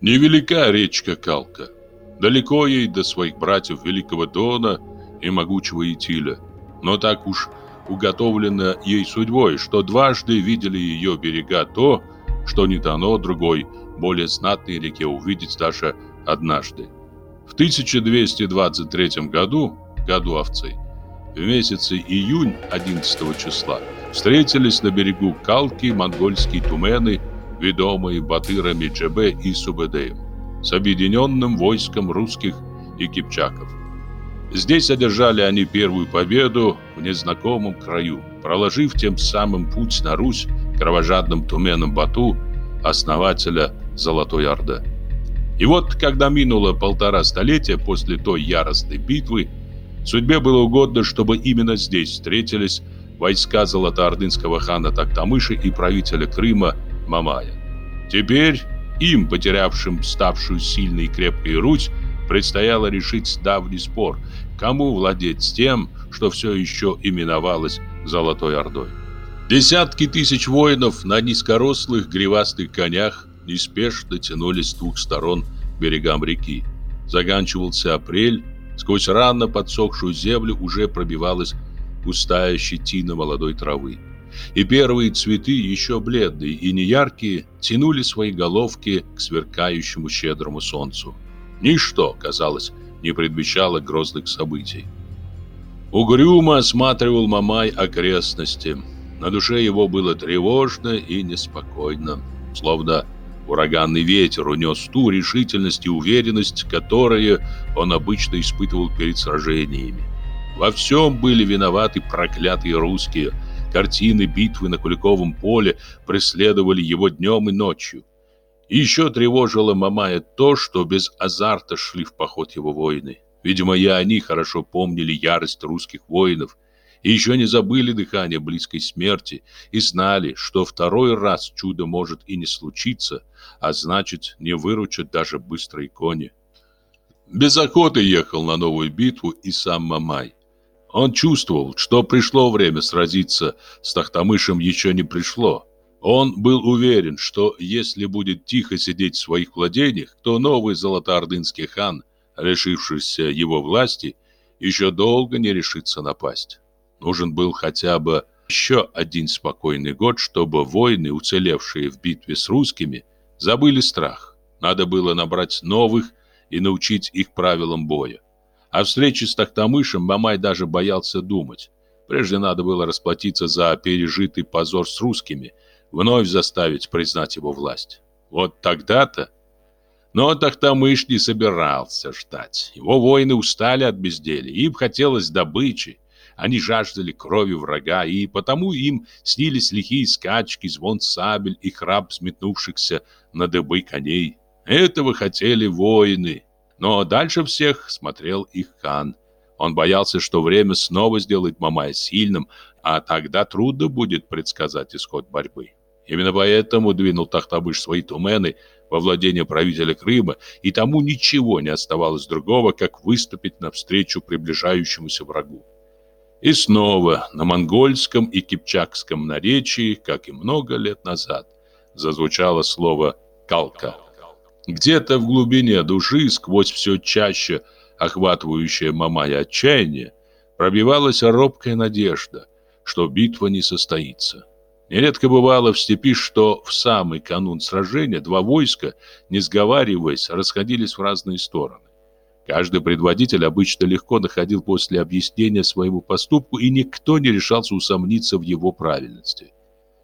Невелика речка Калка. Далеко ей до своих братьев Великого Дона и могучего Итиля. Но так уж уготовлено ей судьбой, что дважды видели ее берега то, что не дано другой, более знатной реке увидеть даже однажды. В 1223 году, году овцы, в месяце июнь 11 числа встретились на берегу Калки монгольские тумены, ведомые батырами Джебе и Субедеем, с объединенным войском русских и кипчаков. Здесь одержали они первую победу в незнакомом краю, проложив тем самым путь на Русь кровожадным туменам Бату, основателя Золотой Орды. И вот, когда минуло полтора столетия после той яростной битвы, судьбе было угодно, чтобы именно здесь встретились войска золотоордынского хана Тактамыши и правителя Крыма Мамая. Теперь им, потерявшим ставшую сильной и крепкой Русь, предстояло решить давний спор, кому владеть тем, что все еще именовалось Золотой Ордой. Десятки тысяч воинов на низкорослых гривастых конях неспешно тянулись с двух сторон берегам реки. Заканчивался апрель, сквозь рано подсохшую землю уже пробивалась густая щетина молодой травы. И первые цветы, еще бледные и неяркие, тянули свои головки к сверкающему щедрому солнцу. Ничто, казалось, не предвещало грозных событий. Угрюмо осматривал Мамай окрестности. На душе его было тревожно и неспокойно, словно ураганный ветер унес ту решительность и уверенность, которые он обычно испытывал перед сражениями. Во всем были виноваты проклятые русские. Картины битвы на Куликовом поле преследовали его днем и ночью. И еще тревожило Мамая то, что без азарта шли в поход его воины. Видимо, и они хорошо помнили ярость русских воинов и еще не забыли дыхание близкой смерти и знали, что второй раз чудо может и не случиться, а значит, не выручат даже быстрые кони. Без охоты ехал на новую битву и сам Мамай. Он чувствовал, что пришло время сразиться с Тахтамышем еще не пришло, он был уверен, что если будет тихо сидеть в своих владениях, то новый золотоордынский хан, решившийся его власти, еще долго не решится напасть. Нужен был хотя бы еще один спокойный год, чтобы воины, уцелевшие в битве с русскими, забыли страх. Надо было набрать новых и научить их правилам боя. О встрече с Тахтамышем Мамай даже боялся думать. Прежде надо было расплатиться за пережитый позор с русскими – вновь заставить признать его власть. Вот тогда-то... Но Тахтамыш не собирался ждать. Его воины устали от безделия, им хотелось добычи. Они жаждали крови врага, и потому им снились лихие скачки, звон сабель и храп сметнувшихся на дыбы коней. Этого хотели воины. Но дальше всех смотрел их хан. Он боялся, что время снова сделает Мамая сильным, а тогда трудно будет предсказать исход борьбы. Именно поэтому двинул Тахтабыш свои тумены во владение правителя Крыма, и тому ничего не оставалось другого, как выступить навстречу приближающемуся врагу. И снова на монгольском и кипчакском наречии, как и много лет назад, зазвучало слово «калка». Где-то в глубине души, сквозь все чаще охватывающее Мамая отчаяние, пробивалась робкая надежда, что битва не состоится. Нередко бывало в степи, что в самый канун сражения два войска, не сговариваясь, расходились в разные стороны. Каждый предводитель обычно легко находил после объяснения своему поступку, и никто не решался усомниться в его правильности.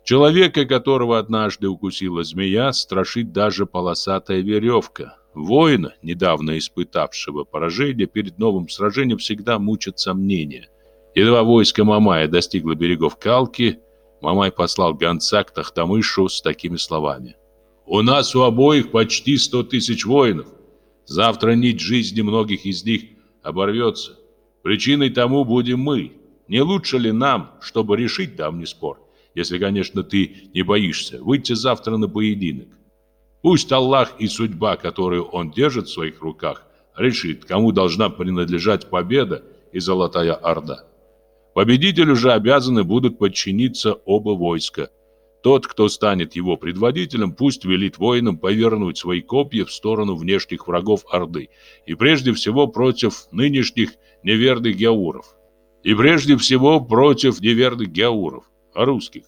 Человека, которого однажды укусила змея, страшит даже полосатая веревка. Воина, недавно испытавшего поражение, перед новым сражением всегда мучат сомнения. Едва войско Мамая достигло берегов Калки, Мамай послал гонца к Тахтамышу с такими словами. «У нас у обоих почти сто тысяч воинов. Завтра нить жизни многих из них оборвется. Причиной тому будем мы. Не лучше ли нам, чтобы решить давний спор, если, конечно, ты не боишься, выйти завтра на поединок? Пусть Аллах и судьба, которую он держит в своих руках, решит, кому должна принадлежать победа и Золотая Орда». Победителю же обязаны будут подчиниться оба войска. Тот, кто станет его предводителем, пусть велит воинам повернуть свои копья в сторону внешних врагов Орды, и прежде всего против нынешних неверных геуров. И прежде всего против неверных геуров, русских.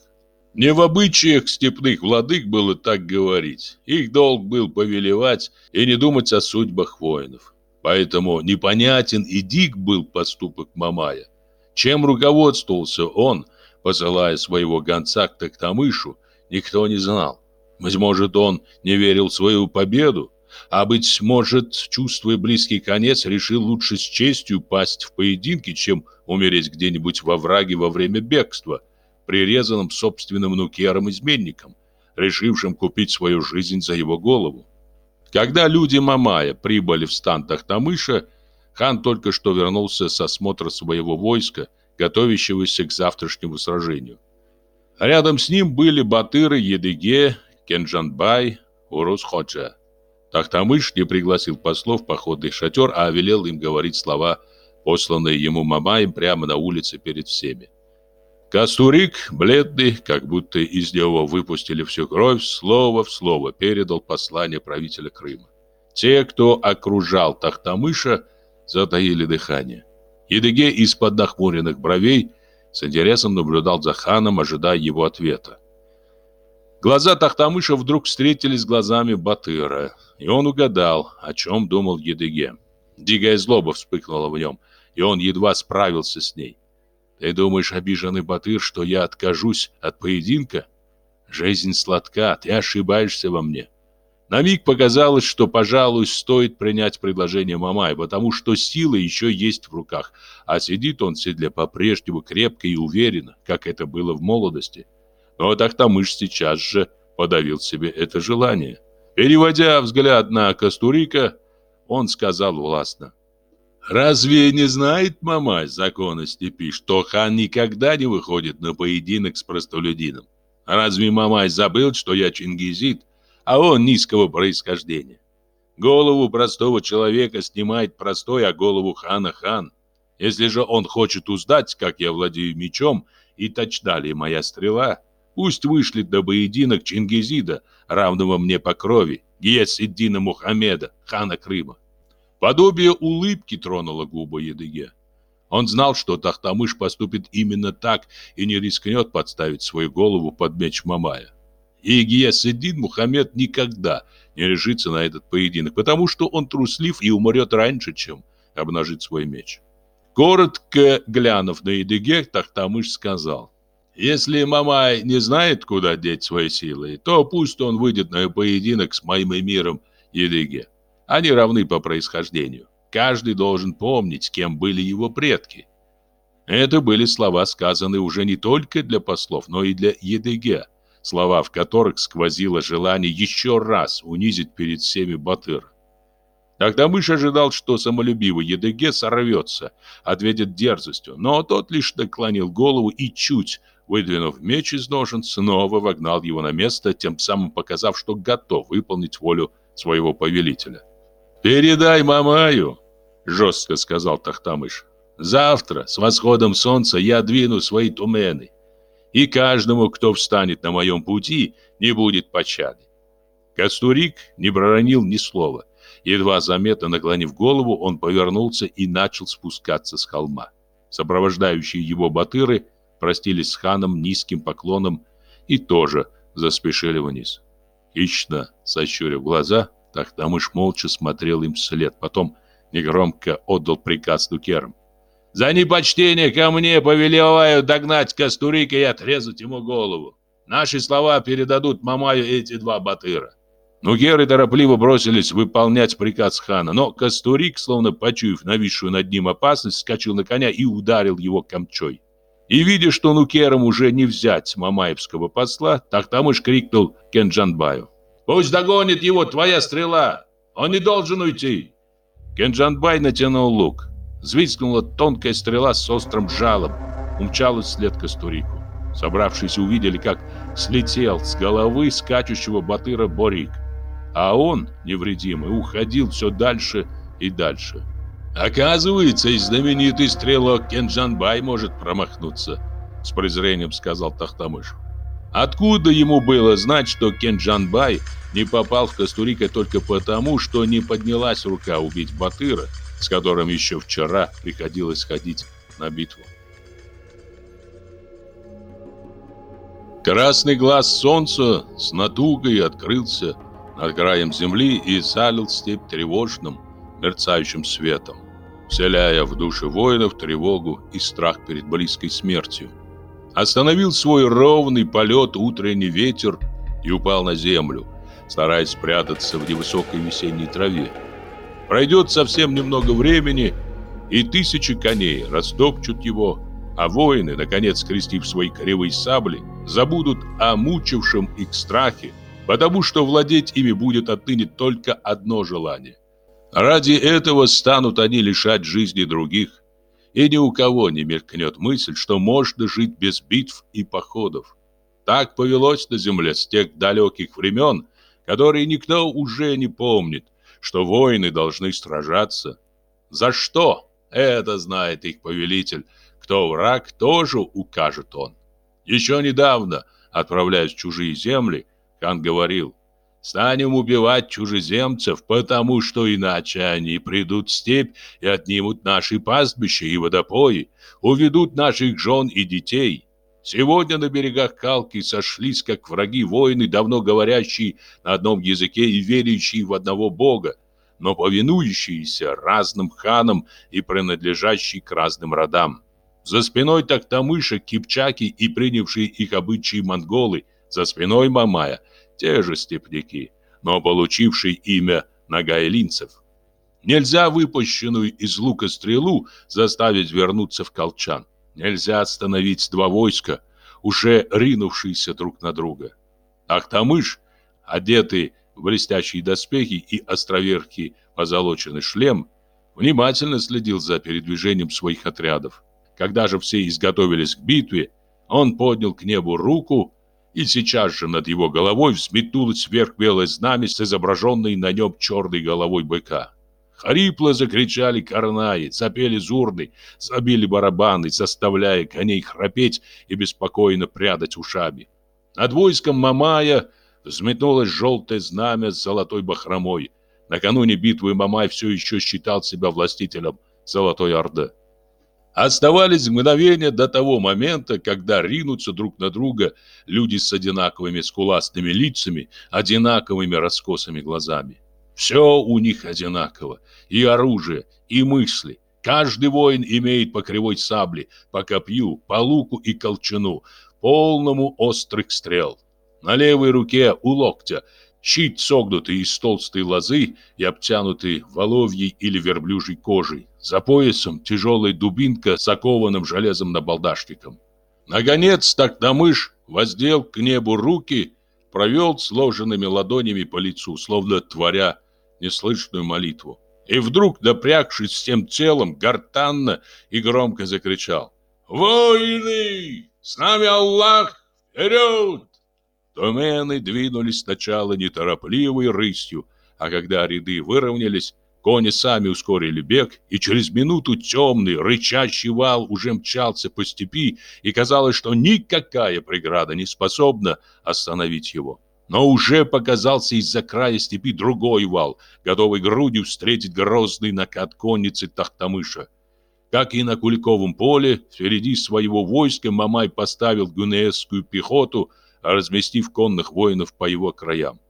Не в обычаях степных владык было так говорить. Их долг был повелевать и не думать о судьбах воинов. Поэтому непонятен и дик был поступок Мамая. Чем руководствовался он, посылая своего гонца к Токтамышу, никто не знал. Быть может, он не верил в свою победу, а, быть может, чувствуя близкий конец, решил лучше с честью пасть в поединке, чем умереть где-нибудь во враге во время бегства – прирезанным собственным нукером-изменником, решившим купить свою жизнь за его голову. Когда люди Мамая прибыли в стан Тахтамыша, хан только что вернулся с осмотра своего войска, готовящегося к завтрашнему сражению. Рядом с ним были Батыры, Едыге, Кенджанбай, Урус-Ходжа. Тахтамыш не пригласил послов в походный шатер, а велел им говорить слова, посланные ему Мамаем прямо на улице перед всеми. Кастурик, бледный, как будто из него выпустили всю кровь, слово в слово передал послание правителя Крыма. Те, кто окружал Тахтамыша, затаили дыхание. Едыге из-под нахмуренных бровей с интересом наблюдал за ханом, ожидая его ответа. Глаза Тахтамыша вдруг встретились с глазами Батыра, и он угадал, о чем думал Едыге. Дикая злоба вспыхнула в нем, и он едва справился с ней. Ты думаешь, обиженный Батыр, что я откажусь от поединка? Жизнь сладка, ты ошибаешься во мне. На миг показалось, что, пожалуй, стоит принять предложение Мамая, потому что сила еще есть в руках, а сидит он в седле по-прежнему крепко и уверенно, как это было в молодости. Но Тахтамыш сейчас же подавил себе это желание. Переводя взгляд на Кастурика, он сказал властно. Разве не знает мама закона степи, что хан никогда не выходит на поединок с простолюдином? Разве мамай забыл, что я чингизит, а он низкого происхождения? Голову простого человека снимает простой, а голову хана хан. Если же он хочет узнать, как я владею мечом и точна ли моя стрела, пусть вышлет до поединок Чингизида, равного мне по крови, Гиесиддина Мухаммеда, хана Крыма. Подобие улыбки тронуло губы Едыге. Он знал, что Тахтамыш поступит именно так и не рискнет подставить свою голову под меч Мамая. И Гиясиддин Мухаммед никогда не решится на этот поединок, потому что он труслив и умрет раньше, чем обнажит свой меч. Коротко глянув на Едыге, Тахтамыш сказал, «Если Мамай не знает, куда деть свои силы, то пусть он выйдет на поединок с моим эмиром Едыге. Они равны по происхождению. Каждый должен помнить, кем были его предки. Это были слова, сказанные уже не только для послов, но и для Едыге, слова, в которых сквозило желание еще раз унизить перед всеми Батыр. Тогда мышь ожидал, что самолюбивый Едыге сорвется, ответит дерзостью, но тот лишь наклонил голову и чуть, выдвинув меч из ножен, снова вогнал его на место, тем самым показав, что готов выполнить волю своего повелителя. «Передай Мамаю», — жестко сказал Тахтамыш. «Завтра с восходом солнца я двину свои тумены, и каждому, кто встанет на моем пути, не будет пощады». Кастурик не проронил ни слова. Едва заметно наклонив голову, он повернулся и начал спускаться с холма. Сопровождающие его батыры простились с ханом низким поклоном и тоже заспешили вниз. Хищно сощурив глаза, Тахтамыш молча смотрел им вслед, потом негромко отдал приказ дукерам. «За непочтение ко мне повелеваю догнать Кастурика и отрезать ему голову. Наши слова передадут Мамаю эти два батыра». Нукеры торопливо бросились выполнять приказ хана, но Кастурик, словно почуяв нависшую над ним опасность, скачал на коня и ударил его камчой. И видя, что нукерам уже не взять мамаевского посла, Тахтамыш крикнул Кенджанбаю. Пусть догонит его твоя стрела. Он не должен уйти. Кенджанбай натянул лук. Звискнула тонкая стрела с острым жалом. Умчалась вслед Кастурику. Собравшиеся увидели, как слетел с головы скачущего батыра Борик. А он, невредимый, уходил все дальше и дальше. «Оказывается, и знаменитый стрелок Кенджанбай может промахнуться», — с презрением сказал Тахтамыш. Откуда ему было знать, что Кенджанбай не попал в Кастурика только потому, что не поднялась рука убить Батыра, с которым еще вчера приходилось ходить на битву? Красный глаз солнца с натугой открылся над краем земли и залил степь тревожным, мерцающим светом, вселяя в души воинов тревогу и страх перед близкой смертью. Остановил свой ровный полет утренний ветер и упал на землю, стараясь спрятаться в невысокой весенней траве. Пройдет совсем немного времени, и тысячи коней растопчут его, а воины, наконец скрестив свои кривые сабли, забудут о мучившем их страхе, потому что владеть ими будет отныне только одно желание. Ради этого станут они лишать жизни других, и ни у кого не мелькнет мысль, что можно жить без битв и походов. Так повелось на земле с тех далеких времен, которые никто уже не помнит, что воины должны сражаться. За что? Это знает их повелитель. Кто враг, тоже укажет он. Еще недавно, отправляясь в чужие земли, хан говорил, «Станем убивать чужеземцев, потому что иначе они придут в степь и отнимут наши пастбища и водопои, уведут наших жен и детей». Сегодня на берегах Калки сошлись, как враги воины, давно говорящие на одном языке и верящие в одного бога, но повинующиеся разным ханам и принадлежащие к разным родам. За спиной Тактамыша, Кипчаки и принявшие их обычаи монголы, за спиной Мамая, те же степняки, но получившие имя нагайлинцев. Нельзя выпущенную из лука стрелу заставить вернуться в колчан. Нельзя остановить два войска, уже ринувшиеся друг на друга. Ахтамыш, одетый в блестящие доспехи и островерхий позолоченный шлем, внимательно следил за передвижением своих отрядов. Когда же все изготовились к битве, он поднял к небу руку, и сейчас же над его головой взметнулось вверх белое знамя с изображенной на нем черной головой быка. Хрипло закричали карнаи, запели зурны, забили барабаны, заставляя коней храпеть и беспокойно прядать ушами. Над войском Мамая взметнулось желтое знамя с золотой бахромой. Накануне битвы Мамай все еще считал себя властителем Золотой Орды. Оставались мгновения до того момента, когда ринутся друг на друга люди с одинаковыми скуластыми лицами, одинаковыми раскосыми глазами. Все у них одинаково. И оружие, и мысли. Каждый воин имеет по кривой сабле, по копью, по луку и колчану, полному острых стрел. На левой руке у локтя щит согнутый из толстой лозы и обтянутый воловьей или верблюжьей кожей. За поясом тяжелая дубинка с окованным железом набалдашником. Наконец, так Тактамыш воздел к небу руки, провел сложенными ладонями по лицу, словно творя неслышную молитву. И вдруг, напрягшись всем телом, гортанно и громко закричал «Воины! С нами Аллах! Вперед!» Тумены двинулись сначала неторопливой рысью, а когда ряды выровнялись, Кони сами ускорили бег, и через минуту темный, рычащий вал уже мчался по степи, и казалось, что никакая преграда не способна остановить его. Но уже показался из-за края степи другой вал, готовый грудью встретить грозный накат конницы Тахтамыша. Как и на Куликовом поле, впереди своего войска Мамай поставил гунеевскую пехоту, разместив конных воинов по его краям.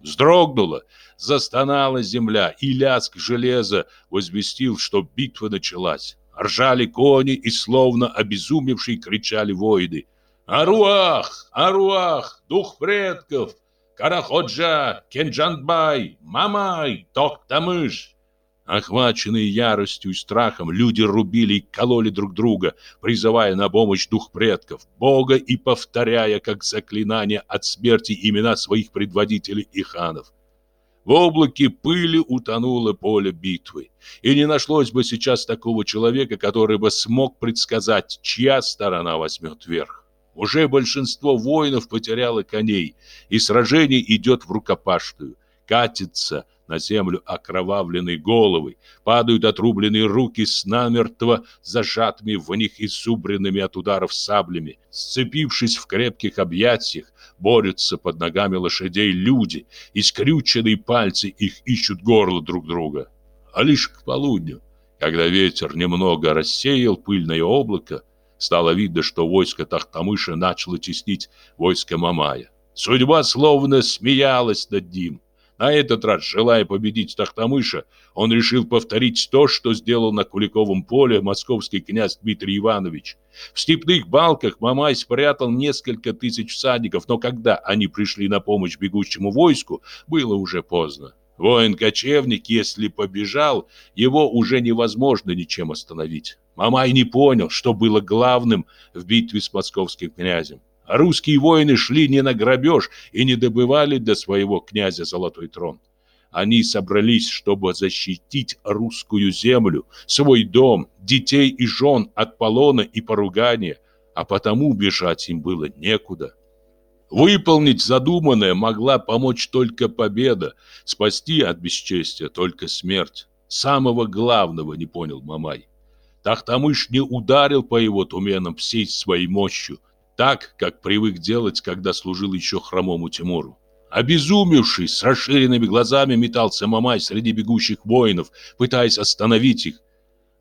Вздрогнула, застонала земля, и лязг железа возвестил, что битва началась. Ржали кони и словно обезумевшие кричали воины. «Аруах! Аруах! Дух предков! Караходжа! Кенджанбай! Мамай! Токтамыш!» Охваченные яростью и страхом, люди рубили и кололи друг друга, призывая на помощь дух предков, Бога и повторяя, как заклинание от смерти имена своих предводителей и ханов. В облаке пыли утонуло поле битвы, и не нашлось бы сейчас такого человека, который бы смог предсказать, чья сторона возьмет верх. Уже большинство воинов потеряло коней, и сражение идет в рукопашную. Катятся на землю окровавленные головы, падают отрубленные руки с намертво зажатыми в них изубренными от ударов саблями. Сцепившись в крепких объятиях, борются под ногами лошадей люди, и скрюченные пальцы их ищут горло друг друга. А лишь к полудню, когда ветер немного рассеял пыльное облако, стало видно, что войско Тахтамыша начало теснить войско Мамая. Судьба словно смеялась над ним. На этот раз, желая победить Тахтамыша, он решил повторить то, что сделал на Куликовом поле московский князь Дмитрий Иванович. В степных балках Мамай спрятал несколько тысяч всадников, но когда они пришли на помощь бегущему войску, было уже поздно. Воин-кочевник, если побежал, его уже невозможно ничем остановить. Мамай не понял, что было главным в битве с московским князем. Русские воины шли не на грабеж и не добывали до своего князя золотой трон. Они собрались, чтобы защитить русскую землю, свой дом, детей и жен от полона и поругания, а потому бежать им было некуда. Выполнить задуманное могла помочь только победа, спасти от бесчестия только смерть. Самого главного не понял Мамай. Тахтамыш не ударил по его туменам всей своей мощью, так, как привык делать, когда служил еще хромому Тимуру. Обезумевший, с расширенными глазами метался Мамай среди бегущих воинов, пытаясь остановить их.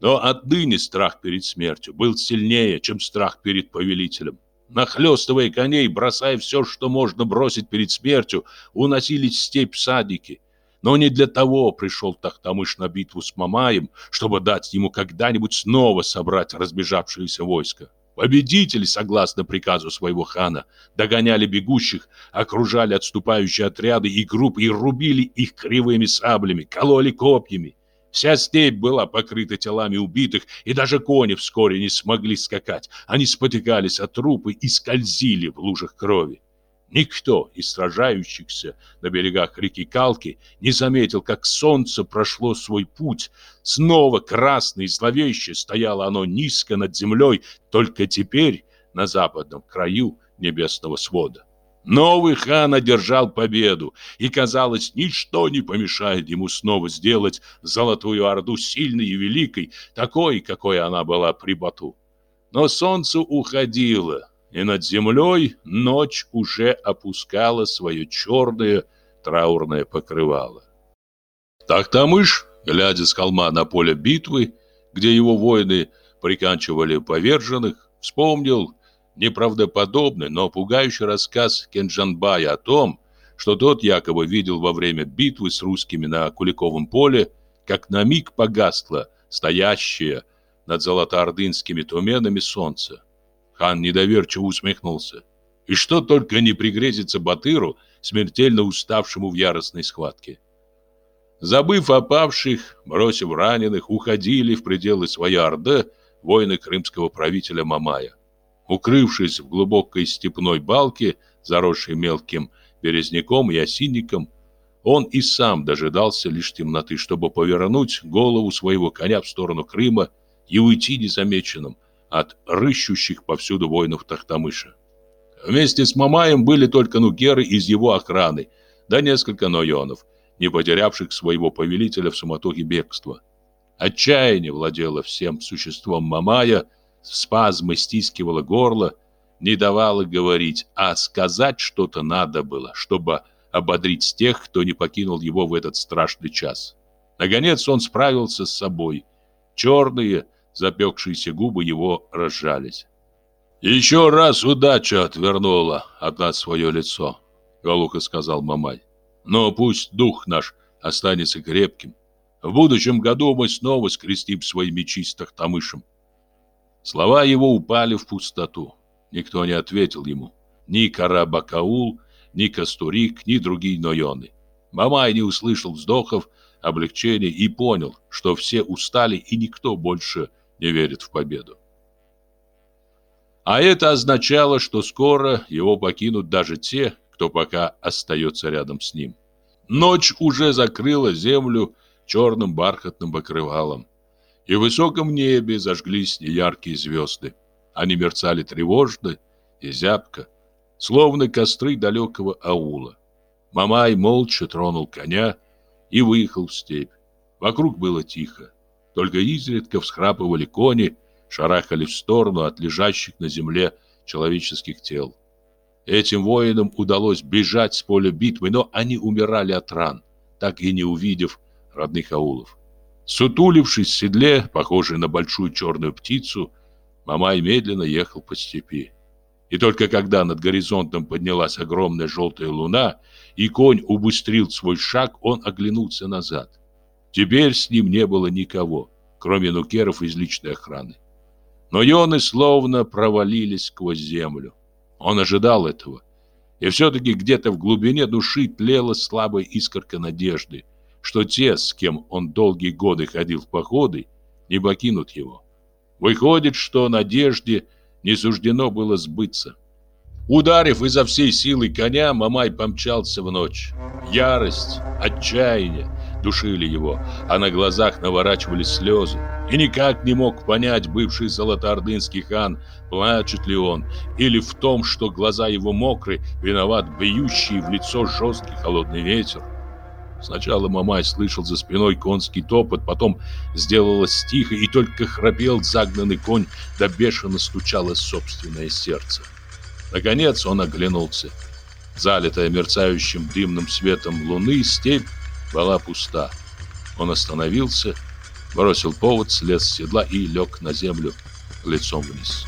Но отныне страх перед смертью был сильнее, чем страх перед повелителем. Нахлёстывая коней, бросая все, что можно бросить перед смертью, уносились степь садики. Но не для того пришел Тахтамыш на битву с Мамаем, чтобы дать ему когда-нибудь снова собрать разбежавшееся войско. Победители, согласно приказу своего хана, догоняли бегущих, окружали отступающие отряды и группы и рубили их кривыми саблями, кололи копьями. Вся степь была покрыта телами убитых, и даже кони вскоре не смогли скакать. Они спотыкались от трупы и скользили в лужах крови. Никто из сражающихся на берегах реки Калки не заметил, как солнце прошло свой путь. Снова красное и зловеще стояло оно низко над землей, только теперь на западном краю небесного свода. Новый хан одержал победу, и, казалось, ничто не помешает ему снова сделать Золотую Орду сильной и великой, такой, какой она была при Бату. Но солнце уходило, и над землей ночь уже опускала свое черное траурное покрывало. Тахтамыш, глядя с холма на поле битвы, где его воины приканчивали поверженных, вспомнил неправдоподобный, но пугающий рассказ Кенджанбая о том, что тот якобы видел во время битвы с русскими на Куликовом поле, как на миг погасло стоящее над золотоордынскими туменами солнце. Хан недоверчиво усмехнулся. И что только не пригрезится Батыру, смертельно уставшему в яростной схватке. Забыв о павших, бросив раненых, уходили в пределы своей Орды воины крымского правителя Мамая. Укрывшись в глубокой степной балке, заросшей мелким березняком и осинником, он и сам дожидался лишь темноты, чтобы повернуть голову своего коня в сторону Крыма и уйти незамеченным, от рыщущих повсюду воинов Тахтамыша. Вместе с Мамаем были только нукеры из его охраны, да несколько нойонов, не потерявших своего повелителя в суматохе бегства. Отчаяние владело всем существом Мамая, спазмы стискивало горло, не давало говорить, а сказать что-то надо было, чтобы ободрить тех, кто не покинул его в этот страшный час. Наконец он справился с собой. Черные, Запекшиеся губы его разжались. «Еще раз удача отвернула от нас свое лицо», — глухо сказал Мамай. «Но пусть дух наш останется крепким. В будущем году мы снова скрестим свои мечи с Тахтамышем». Слова его упали в пустоту. Никто не ответил ему. Ни Карабакаул, ни Кастурик, ни другие Нойоны. Мамай не услышал вздохов, облегчения и понял, что все устали и никто больше не верит в победу. А это означало, что скоро его покинут даже те, кто пока остается рядом с ним. Ночь уже закрыла землю черным бархатным покрывалом. И в высоком небе зажглись неяркие звезды. Они мерцали тревожно и зябко, словно костры далекого аула. Мамай молча тронул коня и выехал в степь. Вокруг было тихо. Только изредка всхрапывали кони, шарахали в сторону от лежащих на земле человеческих тел. Этим воинам удалось бежать с поля битвы, но они умирали от ран, так и не увидев родных аулов. Сутулившись в седле, похожий на большую черную птицу, Мамай медленно ехал по степи. И только когда над горизонтом поднялась огромная желтая луна, и конь убыстрил свой шаг, он оглянулся назад. Теперь с ним не было никого, кроме нукеров из личной охраны. Но ионы словно провалились сквозь землю. Он ожидал этого. И все-таки где-то в глубине души тлела слабая искорка надежды, что те, с кем он долгие годы ходил в походы, не покинут его. Выходит, что надежде не суждено было сбыться. Ударив изо всей силы коня, Мамай помчался в ночь. Ярость, отчаяние душили его, а на глазах наворачивались слезы. И никак не мог понять бывший золотоордынский хан, плачет ли он, или в том, что глаза его мокры, виноват бьющий в лицо жесткий холодный ветер. Сначала Мамай слышал за спиной конский топот, потом сделалось тихо, и только храпел загнанный конь, да бешено стучало собственное сердце. Наконец он оглянулся. Залитая мерцающим дымным светом луны, степь была пуста. Он остановился, бросил повод, слез с седла и лег на землю лицом вниз.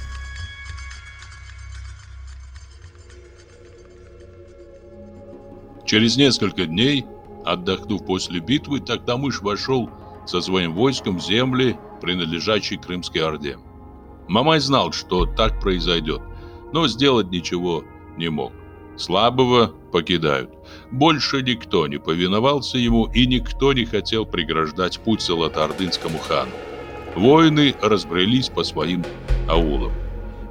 Через несколько дней, отдохнув после битвы, Токтамыш вошел со своим войском в земли, принадлежащие Крымской Орде. Мамай знал, что так произойдет, но сделать ничего не мог. Слабого покидают. Больше никто не повиновался ему, и никто не хотел преграждать путь золотоордынскому хану. Воины разбрелись по своим аулам.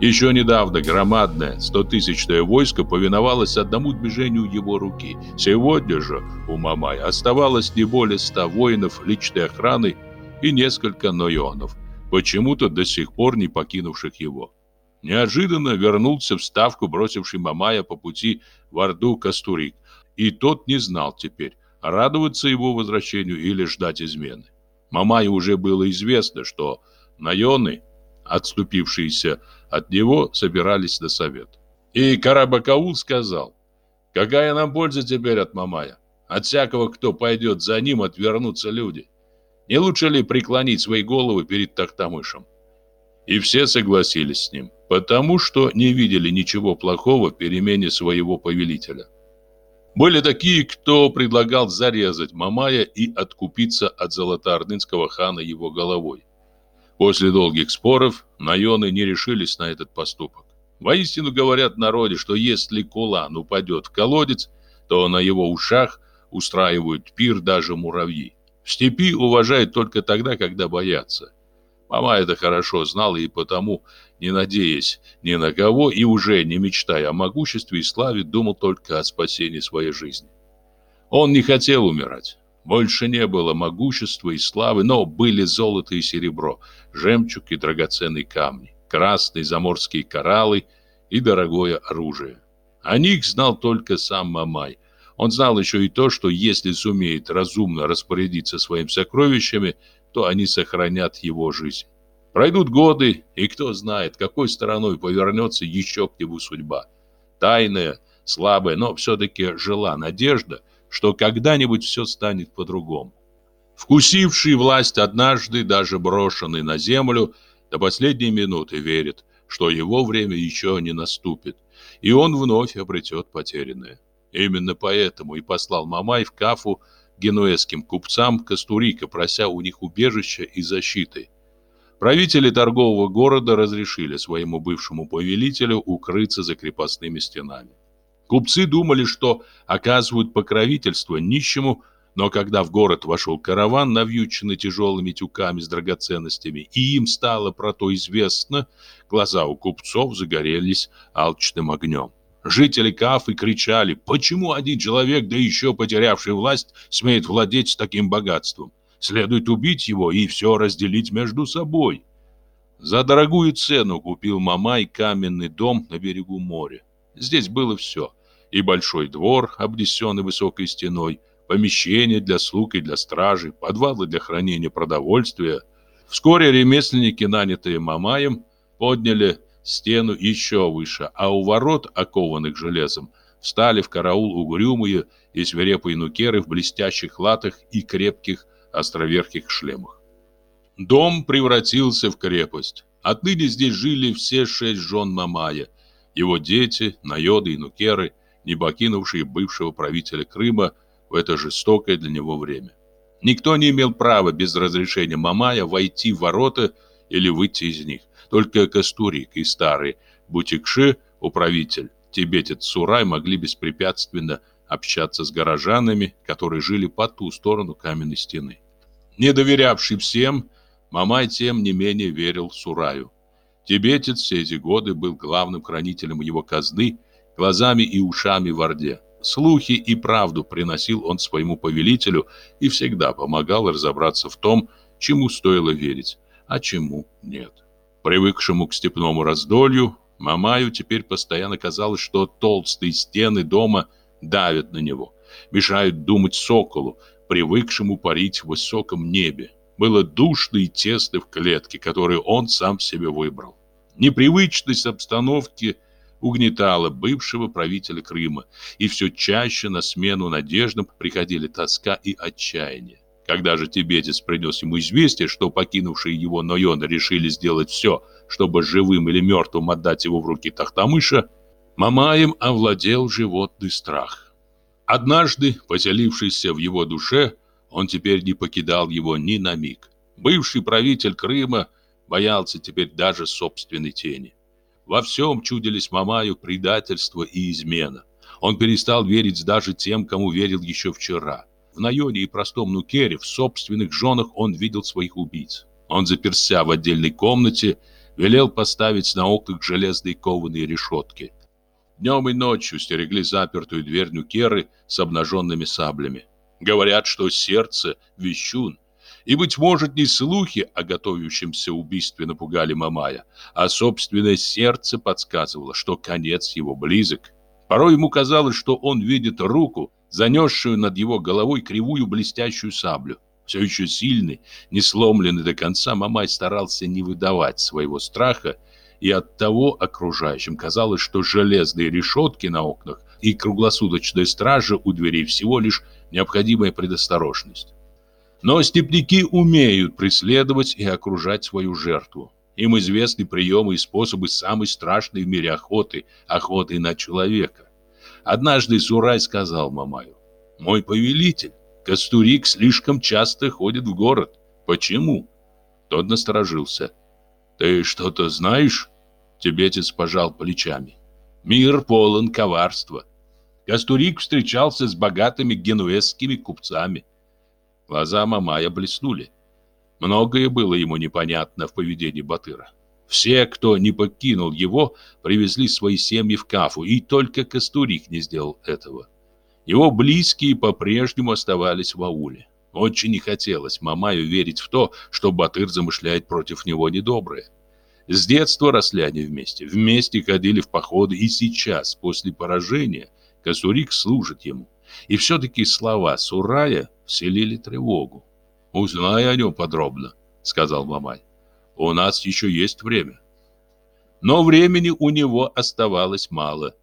Еще недавно громадное стотысячное войско повиновалось одному движению его руки. Сегодня же у Мамая оставалось не более ста воинов личной охраны и несколько нойонов, почему-то до сих пор не покинувших его. Неожиданно вернулся в ставку, бросивший Мамая по пути в Орду Кастурик, и тот не знал теперь, радоваться его возвращению или ждать измены. Мамаю уже было известно, что наёны, отступившиеся от него, собирались на совет. И Карабакаул сказал, «Какая нам польза теперь от Мамая? От всякого, кто пойдет за ним, отвернутся люди. Не лучше ли преклонить свои головы перед Тахтамышем?» И все согласились с ним потому что не видели ничего плохого в перемене своего повелителя. Были такие, кто предлагал зарезать Мамая и откупиться от золотоордынского хана его головой. После долгих споров наёны не решились на этот поступок. Воистину говорят народе, что если кулан упадет в колодец, то на его ушах устраивают пир даже муравьи. В степи уважают только тогда, когда боятся. Мама это хорошо знала и потому, не надеясь ни на кого и уже не мечтая о могуществе и славе, думал только о спасении своей жизни. Он не хотел умирать. Больше не было могущества и славы, но были золото и серебро, жемчуг и драгоценные камни, красные заморские кораллы и дорогое оружие. О них знал только сам Мамай. Он знал еще и то, что если сумеет разумно распорядиться своими сокровищами, то они сохранят его жизнь. Пройдут годы, и кто знает, какой стороной повернется еще к нему судьба. Тайная, слабая, но все-таки жила надежда, что когда-нибудь все станет по-другому. Вкусивший власть однажды, даже брошенный на землю, до последней минуты верит, что его время еще не наступит, и он вновь обретет потерянное. Именно поэтому и послал Мамай в Кафу генуэзским купцам Кастурика, прося у них убежища и защиты. Правители торгового города разрешили своему бывшему повелителю укрыться за крепостными стенами. Купцы думали, что оказывают покровительство нищему, но когда в город вошел караван, навьюченный тяжелыми тюками с драгоценностями, и им стало про то известно, глаза у купцов загорелись алчным огнем. Жители Кафы кричали, почему один человек, да еще потерявший власть, смеет владеть таким богатством? Следует убить его и все разделить между собой. За дорогую цену купил Мамай каменный дом на берегу моря. Здесь было все. и большой двор, обнесенный высокой стеной, помещения для слуг и для стражи, подвалы для хранения продовольствия. Вскоре ремесленники, нанятые Мамаем, подняли стену еще выше, а у ворот, окованных железом, встали в караул угрюмые и свирепые нукеры в блестящих латах и крепких островерхих шлемах. Дом превратился в крепость. Отныне здесь жили все шесть жен Мамая, его дети, наёды и нукеры, не покинувшие бывшего правителя Крыма в это жестокое для него время. Никто не имел права без разрешения Мамая войти в ворота или выйти из них. Только Кастурик и старый Бутикши, управитель, тибетец Сурай могли беспрепятственно общаться с горожанами, которые жили по ту сторону каменной стены. Не доверявший всем, Мамай тем не менее верил Сураю. Тибетец все эти годы был главным хранителем его казны, глазами и ушами в Орде. Слухи и правду приносил он своему повелителю и всегда помогал разобраться в том, чему стоило верить, а чему нет. Привыкшему к степному раздолью, Мамаю теперь постоянно казалось, что толстые стены дома давят на него, мешают думать соколу, привыкшему парить в высоком небе. Было душно и тесно в клетке, которую он сам себе выбрал. Непривычность обстановки угнетала бывшего правителя Крыма, и все чаще на смену надеждам приходили тоска и отчаяние. Когда же тибетец принес ему известие, что покинувшие его Нойоны решили сделать все, чтобы живым или мертвым отдать его в руки Тахтамыша, Мамаем овладел животный страх. Однажды, поселившийся в его душе, он теперь не покидал его ни на миг. Бывший правитель Крыма боялся теперь даже собственной тени. Во всем чудились Мамаю предательство и измена. Он перестал верить даже тем, кому верил еще вчера. В Найоне и простом Нукере, в собственных женах он видел своих убийц. Он заперся в отдельной комнате, велел поставить на окнах железные кованые решетки. Днем и ночью стерегли запертую дверь Нукеры с обнаженными саблями. Говорят, что сердце – вещун. И, быть может, не слухи о готовящемся убийстве напугали Мамая, а собственное сердце подсказывало, что конец его близок. Порой ему казалось, что он видит руку, занесшую над его головой кривую блестящую саблю. Все еще сильный, не сломленный до конца, Мамай старался не выдавать своего страха, и от того окружающим казалось, что железные решетки на окнах и круглосуточная стража у дверей всего лишь необходимая предосторожность. Но степняки умеют преследовать и окружать свою жертву. Им известны приемы и способы самой страшной в мире охоты, охоты на человека. Однажды Сурай сказал Мамаю, «Мой повелитель, Кастурик слишком часто ходит в город. Почему?» Тот насторожился. «Ты что-то знаешь?» Тибетец пожал плечами. «Мир полон коварства. Кастурик встречался с богатыми генуэзскими купцами. Глаза Мамая блеснули. Многое было ему непонятно в поведении Батыра. Все, кто не покинул его, привезли свои семьи в Кафу, и только Кастурик не сделал этого. Его близкие по-прежнему оставались в ауле. Очень не хотелось Мамаю верить в то, что Батыр замышляет против него недоброе. С детства росли они вместе, вместе ходили в походы, и сейчас, после поражения, Косурик служит ему. И все-таки слова Сурая вселили тревогу. «Узнай о нем подробно», — сказал Мамай. «У нас еще есть время». Но времени у него оставалось мало.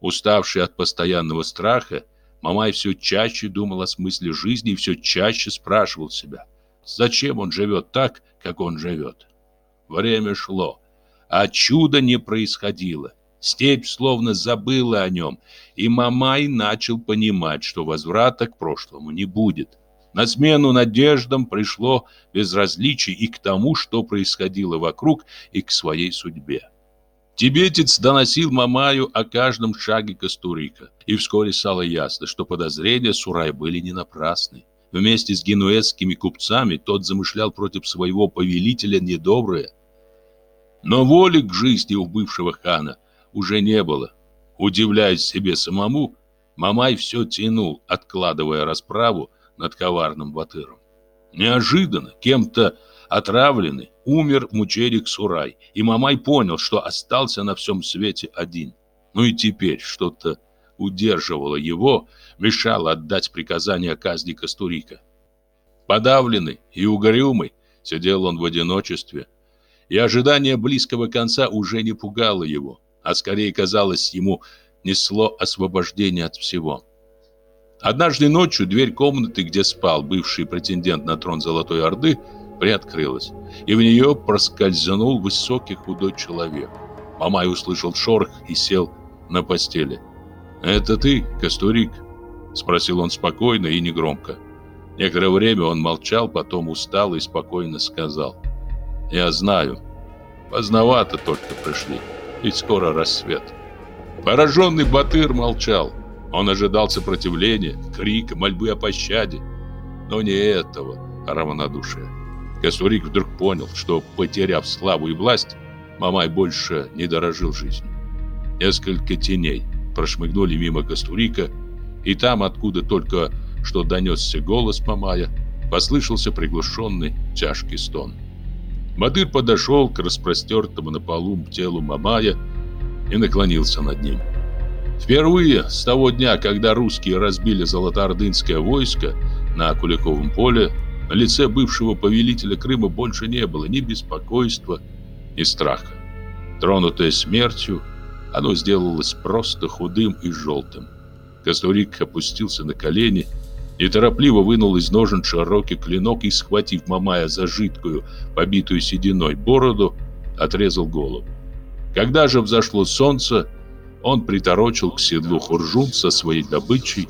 Уставший от постоянного страха, Мамай все чаще думал о смысле жизни и все чаще спрашивал себя, зачем он живет так, как он живет. Время шло, а чуда не происходило. Степь словно забыла о нем, и Мамай начал понимать, что возврата к прошлому не будет. На смену надеждам пришло безразличие и к тому, что происходило вокруг, и к своей судьбе. Тибетец доносил Мамаю о каждом шаге Кастурика, и вскоре стало ясно, что подозрения Сурай были не напрасны. Вместе с генуэзскими купцами тот замышлял против своего повелителя недоброе. Но воли к жизни у бывшего хана уже не было. Удивляясь себе самому, Мамай все тянул, откладывая расправу над коварным Батыром. Неожиданно, кем-то отравленный, умер мученик Сурай, и Мамай понял, что остался на всем свете один. Ну и теперь что-то удерживало его, мешало отдать приказание казни Костурика. Подавленный и угрюмый сидел он в одиночестве, и ожидание близкого конца уже не пугало его, а скорее казалось ему несло освобождение от всего. Однажды ночью дверь комнаты, где спал бывший претендент на трон Золотой Орды, приоткрылась, и в нее проскользнул высокий худой человек. Мамай услышал шорох и сел на постели. «Это ты, Костурик?» – спросил он спокойно и негромко. Некоторое время он молчал, потом устал и спокойно сказал. «Я знаю. Поздновато только пришли, ведь скоро рассвет». Пораженный Батыр молчал. Он ожидал сопротивления, крика, мольбы о пощаде. Но не этого, а равнодушия. Костурик вдруг понял, что, потеряв славу и власть, Мамай больше не дорожил жизнью. Несколько теней прошмыгнули мимо Костурика, и там, откуда только что донесся голос Мамая, послышался приглушенный тяжкий стон. Мадыр подошел к распростертому на полу телу Мамая и наклонился над ним. Впервые с того дня, когда русские разбили золотоордынское войско на Куликовом поле, на лице бывшего повелителя Крыма больше не было ни беспокойства, ни страха. Тронутое смертью, оно сделалось просто худым и желтым. Костурик опустился на колени, неторопливо вынул из ножен широкий клинок и, схватив Мамая за жидкую, побитую сединой бороду, отрезал голову. Когда же взошло солнце, он приторочил к седлу хуржун со своей добычей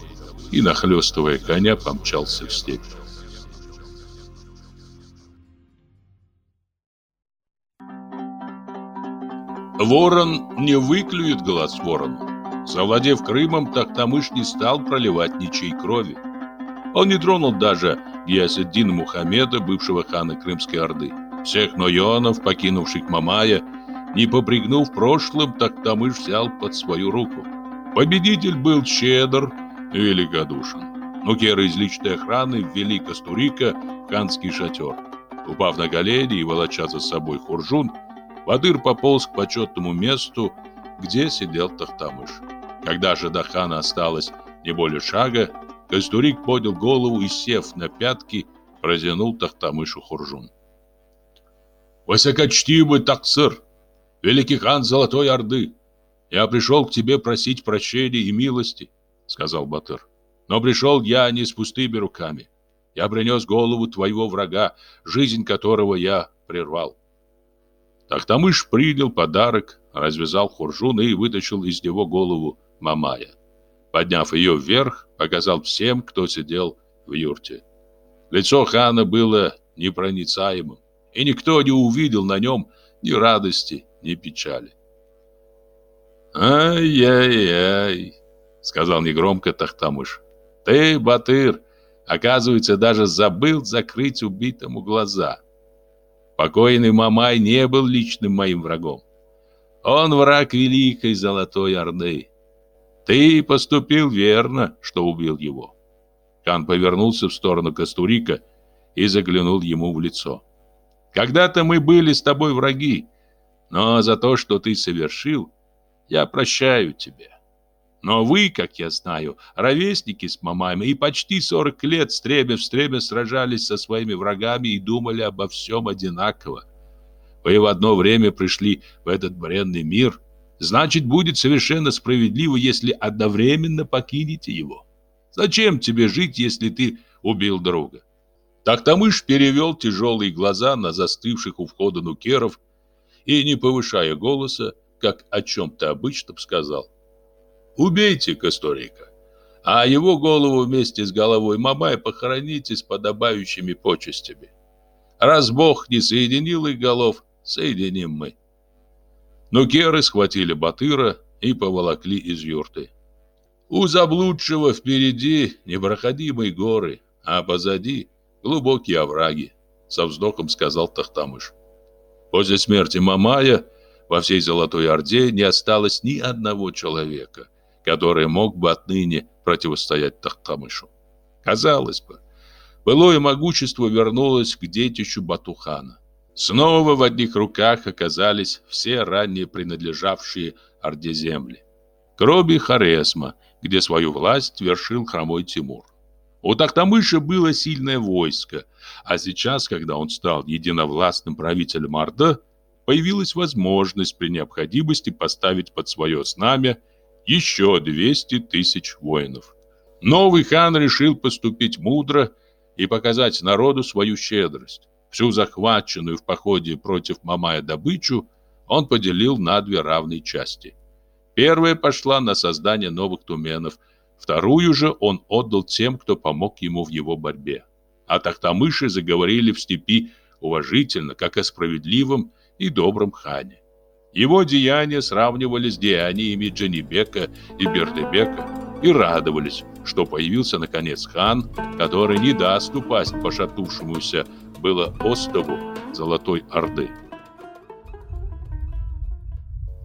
и, нахлестывая коня, помчался в степь. Ворон не выклюет глаз ворону. Завладев Крымом, Тахтамыш не стал проливать ничьей крови. Он не тронул даже Гиясиддина Мухаммеда, бывшего хана Крымской Орды. Всех нойонов, покинувших Мамая, не попрягнув прошлым, Тахтамыш взял под свою руку. Победитель был щедр и великодушен. Нукеры из личной охраны ввели Костурика в ханский шатер. Упав на колени и волоча за собой хуржун, Бадыр пополз к почетному месту, где сидел Тахтамыш. Когда же до хана осталось не более шага, Костурик поднял голову и, сев на пятки, протянул Тахтамышу хуржун. «Высокочтимый таксыр, великий хан Золотой Орды, я пришел к тебе просить прощения и милости», — сказал Батыр. «Но пришел я не с пустыми руками. Я принес голову твоего врага, жизнь которого я прервал. Тахтамыш принял подарок, развязал хуржун и вытащил из него голову Мамая. Подняв ее вверх, показал всем, кто сидел в юрте. Лицо хана было непроницаемым, и никто не увидел на нем ни радости, ни печали. «Ай-яй-яй», — сказал негромко Тахтамыш. «Ты, Батыр, оказывается, даже забыл закрыть убитому глаза». Покойный Мамай не был личным моим врагом. Он враг Великой Золотой Орды. Ты поступил верно, что убил его. Хан повернулся в сторону Костурика и заглянул ему в лицо. Когда-то мы были с тобой враги, но за то, что ты совершил, я прощаю тебя. Но вы, как я знаю, ровесники с мамами и почти 40 лет стремя в стремя сражались со своими врагами и думали обо всем одинаково. Вы в одно время пришли в этот бренный мир, значит, будет совершенно справедливо, если одновременно покинете его. Зачем тебе жить, если ты убил друга? Тахтамыш перевел тяжелые глаза на застывших у входа нукеров и, не повышая голоса, как о чем-то обычном, сказал Убейте Косторика, а его голову вместе с головой Мамая похороните с подобающими почестями. Раз Бог не соединил их голов, соединим мы. Но керы схватили Батыра и поволокли из юрты. У заблудшего впереди непроходимые горы, а позади глубокие овраги, со вздохом сказал Тахтамыш. После смерти Мамая во всей Золотой Орде не осталось ни одного человека, который мог бы отныне противостоять Тахтамышу. Казалось бы, былое могущество вернулось к детищу Батухана. Снова в одних руках оказались все ранее принадлежавшие Орде земли. Кроби Хорезма, где свою власть вершил хромой Тимур. У Тахтамыша было сильное войско, а сейчас, когда он стал единовластным правителем Орды, появилась возможность при необходимости поставить под свое знамя еще 200 тысяч воинов. Новый хан решил поступить мудро и показать народу свою щедрость. Всю захваченную в походе против Мамая добычу он поделил на две равные части. Первая пошла на создание новых туменов, вторую же он отдал тем, кто помог ему в его борьбе. А тахтамыши заговорили в степи уважительно, как о справедливом и добром хане. Его деяния сравнивали с деяниями Джанибека и Бердебека и радовались, что появился наконец хан, который не даст упасть пошатнувшемуся было остову Золотой Орды.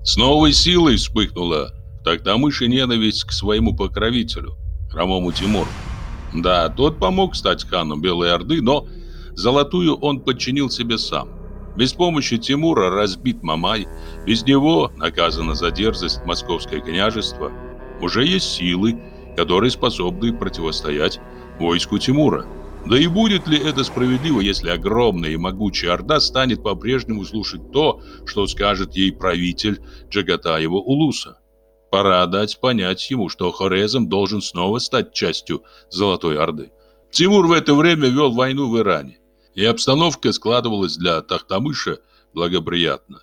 С новой силой вспыхнула тогда мыши ненависть к своему покровителю, хромому Тимуру. Да, тот помог стать ханом Белой Орды, но Золотую он подчинил себе сам. Без помощи Тимура разбит Мамай, без него наказано за дерзость Московское княжество. Уже есть силы, которые способны противостоять войску Тимура. Да и будет ли это справедливо, если огромная и могучая Орда станет по-прежнему слушать то, что скажет ей правитель Джагатаева Улуса? Пора дать понять ему, что Хорезм должен снова стать частью Золотой Орды. Тимур в это время вел войну в Иране, и обстановка складывалась для Тахтамыша благоприятно.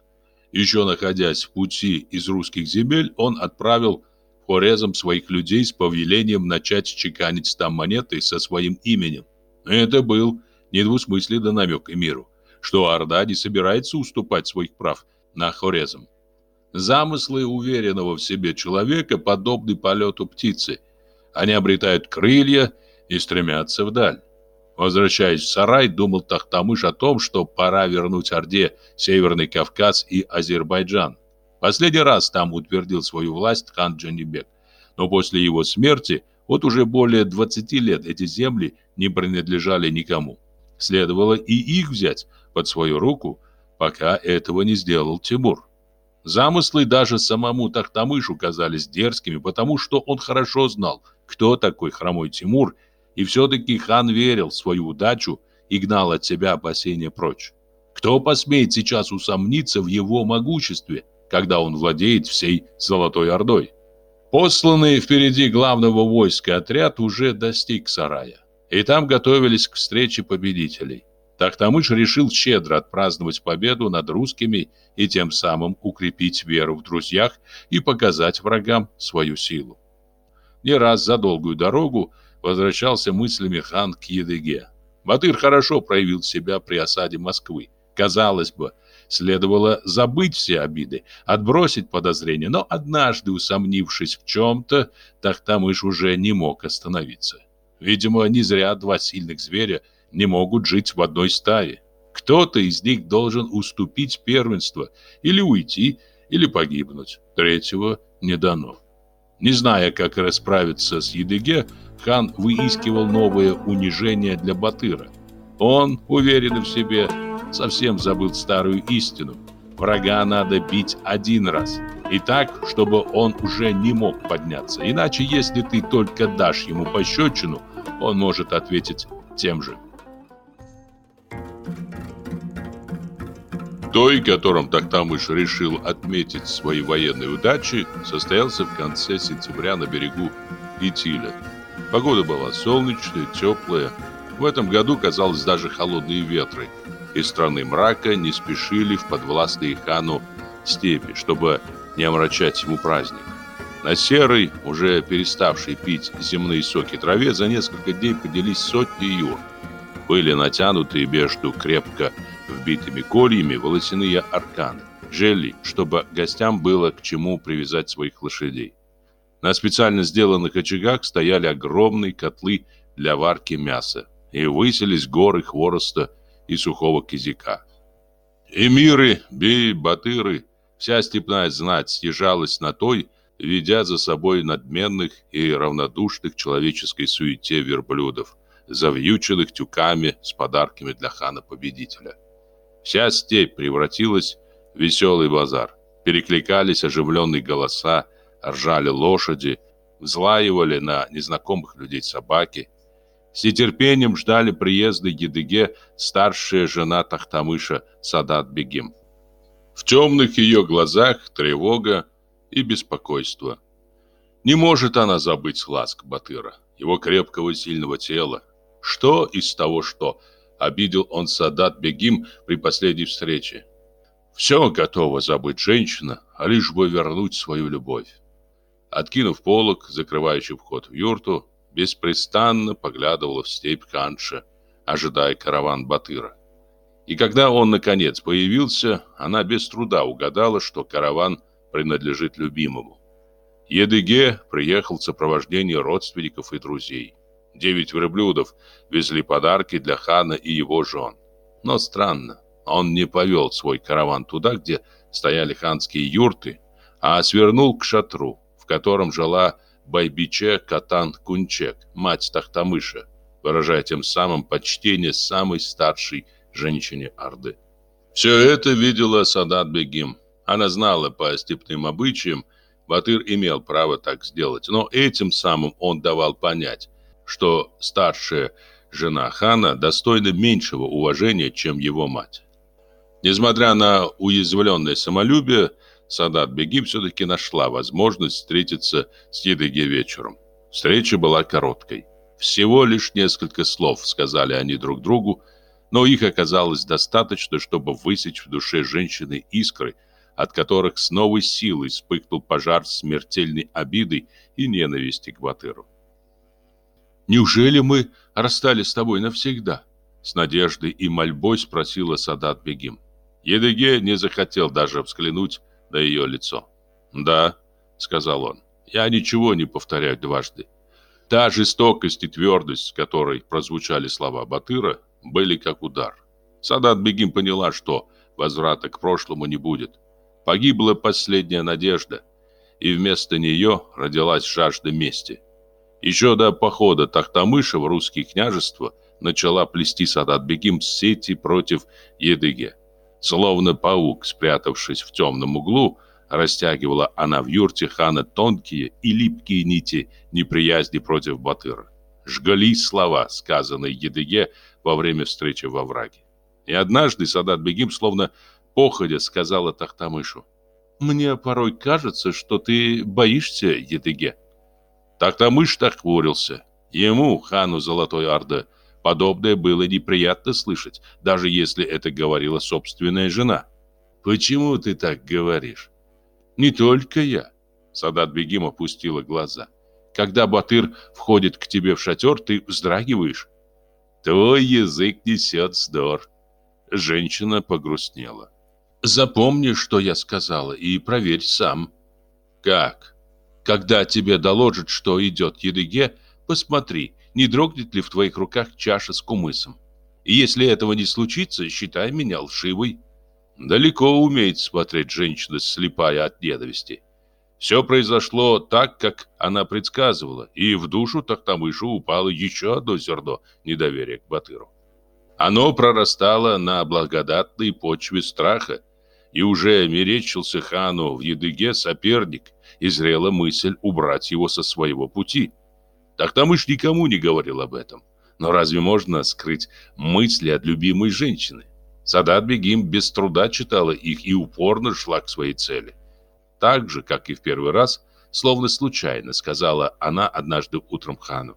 Еще находясь в пути из русских земель, он отправил в Хорезм своих людей с повелением начать чеканить там монеты со своим именем. Это был недвусмысленный намек миру, что Орда не собирается уступать своих прав на Хорезм. Замыслы уверенного в себе человека подобны полету птицы. Они обретают крылья и стремятся вдаль. Возвращаясь в сарай, думал Тахтамыш о том, что пора вернуть Орде Северный Кавказ и Азербайджан. Последний раз там утвердил свою власть хан Джанибек, но после его смерти вот уже более 20 лет эти земли не принадлежали никому. Следовало и их взять под свою руку, пока этого не сделал Тимур. Замыслы даже самому Тахтамышу казались дерзкими, потому что он хорошо знал, кто такой хромой Тимур, и все-таки хан верил в свою удачу и гнал от себя опасения прочь. Кто посмеет сейчас усомниться в его могуществе, когда он владеет всей Золотой Ордой? Посланный впереди главного войска отряд уже достиг сарая, и там готовились к встрече победителей. Тахтамыш решил щедро отпраздновать победу над русскими и тем самым укрепить веру в друзьях и показать врагам свою силу. Не раз за долгую дорогу возвращался мыслями хан к Едыге. Батыр хорошо проявил себя при осаде Москвы. Казалось бы, Следовало забыть все обиды, отбросить подозрения, но однажды, усомнившись в чем-то, Тахтамыш уже не мог остановиться. Видимо, не зря два сильных зверя не могут жить в одной стае. Кто-то из них должен уступить первенство, или уйти, или погибнуть. Третьего не дано. Не зная, как расправиться с Едыге, хан выискивал новое унижение для Батыра. Он, уверенный в себе, совсем забыл старую истину. Врага надо бить один раз. И так, чтобы он уже не мог подняться. Иначе, если ты только дашь ему пощечину, он может ответить тем же. Той, которым Тахтамыш решил отметить свои военные удачи, состоялся в конце сентября на берегу Итиля. Погода была солнечная, теплая. В этом году, казалось, даже холодные ветры – из страны мрака не спешили в подвластные хану степи, чтобы не омрачать ему праздник. На серой, уже переставшей пить земные соки траве, за несколько дней поделись сотни юр. Были натянуты между крепко вбитыми кольями волосяные арканы, жели, чтобы гостям было к чему привязать своих лошадей. На специально сделанных очагах стояли огромные котлы для варки мяса, и высились горы хвороста и сухого кизика. Эмиры, бей, батыры, вся степная знать съезжалась на той, ведя за собой надменных и равнодушных человеческой суете верблюдов, завьюченных тюками с подарками для хана-победителя. Вся степь превратилась в веселый базар. Перекликались оживленные голоса, ржали лошади. взлаивали на незнакомых людей собаки. С нетерпением ждали приезда Едыге старшая жена Тахтамыша Садат Бегим. В темных ее глазах тревога и беспокойство. Не может она забыть ласк Батыра, его крепкого сильного тела. Что из того, что обидел он Садат Бегим при последней встрече? Все готова забыть женщина, а лишь бы вернуть свою любовь. Откинув полог, закрывающий вход в юрту, беспрестанно поглядывала в степь Ханша, ожидая караван Батыра. И когда он, наконец, появился, она без труда угадала, что караван принадлежит любимому. Едыге приехал в сопровождении родственников и друзей. Девять верблюдов везли подарки для хана и его жен. Но странно, он не повел свой караван туда, где стояли ханские юрты, а свернул к шатру, в котором жила Байбиче Катан Кунчек, мать Тахтамыша, выражая тем самым почтение самой старшей женщине Орды. Все это видела Садат Бегим. Она знала по степным обычаям, Батыр имел право так сделать, но этим самым он давал понять, что старшая жена хана достойна меньшего уважения, чем его мать. Несмотря на уязвленное самолюбие, Садат Беги все-таки нашла возможность встретиться с Едыге вечером. Встреча была короткой. Всего лишь несколько слов сказали они друг другу, но их оказалось достаточно, чтобы высечь в душе женщины искры, от которых с новой силой вспыхнул пожар смертельной обиды и ненависти к Батыру. «Неужели мы расстались с тобой навсегда?» С надеждой и мольбой спросила Садат Бегим. Едыге не захотел даже взглянуть на ее лицо. «Да», — сказал он, — «я ничего не повторяю дважды». Та жестокость и твердость, с которой прозвучали слова Батыра, были как удар. Садат Бегим поняла, что возврата к прошлому не будет. Погибла последняя надежда, и вместо нее родилась жажда мести. Еще до похода Тахтамыша в русские княжества начала плести Садат Бегим сети против Едыге. Словно паук, спрятавшись в темном углу, растягивала она в юрте хана тонкие и липкие нити неприязни против Батыра. Жгли слова, сказанные Едыге во время встречи во враге. И однажды Садат Бегим, словно походя, сказала Тахтамышу, «Мне порой кажется, что ты боишься Едыге». Тахтамыш нахмурился. Ему, хану Золотой Орды, Подобное было неприятно слышать, даже если это говорила собственная жена. «Почему ты так говоришь?» «Не только я». Садат Бегим опустила глаза. «Когда Батыр входит к тебе в шатер, ты вздрагиваешь». «Твой язык несет вздор». Женщина погрустнела. «Запомни, что я сказала, и проверь сам». «Как?» «Когда тебе доложат, что идет Едыге, посмотри, не дрогнет ли в твоих руках чаша с кумысом. И если этого не случится, считай меня лживой. Далеко умеет смотреть женщина, слепая от ненависти. Все произошло так, как она предсказывала, и в душу Тахтамышу упало еще одно зерно недоверия к Батыру. Оно прорастало на благодатной почве страха, и уже мерещился хану в Едыге соперник, и зрела мысль убрать его со своего пути. Тахтамыш никому не говорил об этом. Но разве можно скрыть мысли от любимой женщины? Садат Бегим без труда читала их и упорно шла к своей цели. Так же, как и в первый раз, словно случайно сказала она однажды утром хану.